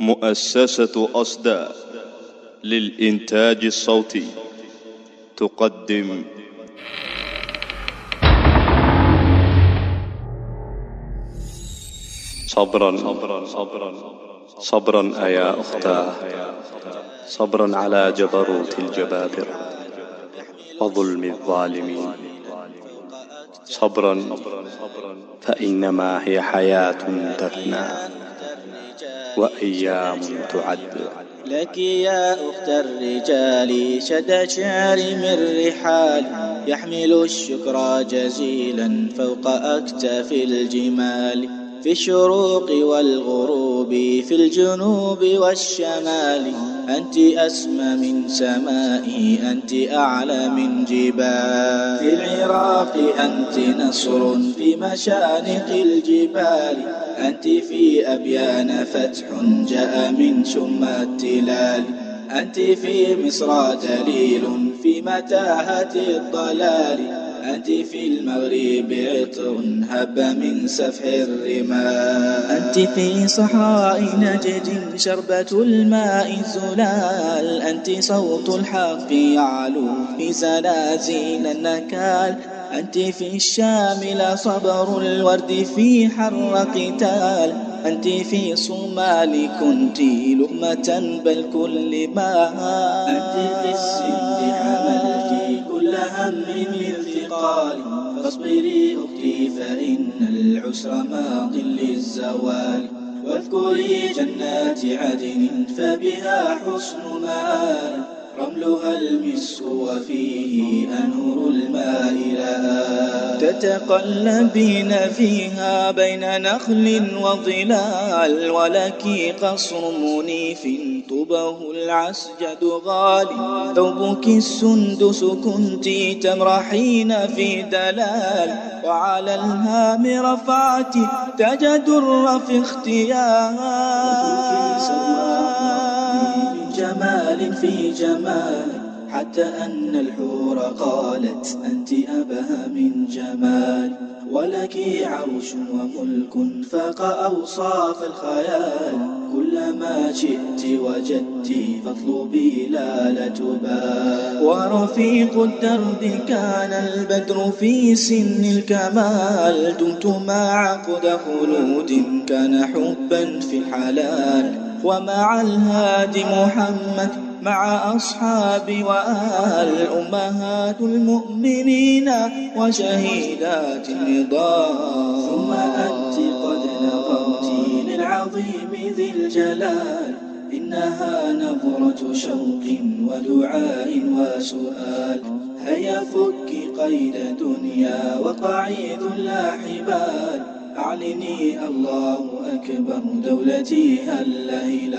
مؤسسة أصداء للإنتاج الصوتي. تقدم. صبرا. صبرا صبرا صبرا أيا أختاه صبرا على جبروت الجبابرة وظلم الظالمين. صبرا. فإنما هي حياة تفنى وأيام تعد. لك يا أخت الرجال شد شعري من رحال يحمل الشكر جزيلا فوق أكتاف الجمال. في الشروق والغروب في الجنوب والشمال. أنت أسمى من سمائي أنت أعلى من جبال. في العراق أنت نصر في مشانق الجبال. أنت في أبيان فتح جاء من شم التلال. أنت في مصر دليل في متاهة الضلال. أنت في المغرب عطر هب من سفح الرمال أنت في صحراء نجد شربة الماء زلال أنت صوت الحق يعلو في زلازل النكال. أنت في الشام لا صبر الورد في حر قتال. أنت في صومال كنت لقمة بل كل ما أنت في السند حملت كل هم من ثقال فاصبري أختي فإن العسر ماض للزوال. واذكري جنات عدن فبها حسن مآل. رملها المسك وفيه أنهر الماء لها. تتقلبين فيها بين نخل وظلال ولك قصر منيف طبه العسجد غالي. ثوبك السندس كنت تمرحين في دلال وعلى الهام رفعت تجدر في اختيار جمال في جمال حتى أن الحور قالت أنت أبهى من جمال. ولك عرش وملك فاق أوصاف الخيال. كلما شئت وجدت فاطلبي لا لتبال. ورفيق الدرب كان البدر في سن الكمال. دمت مع عقد خلود كان حبا في الحلال. ومع الهادي محمد مع أصحاب وآل أمهات المؤمنين وشهيدات النضال ثم أنت قد نظرت للعظيم ذي الجلال إنها نظرة شوق ودعاء وسؤال. هيا فك قيد دنيا وقعيد لا حبال أعلني الله أكبر دولتي هلال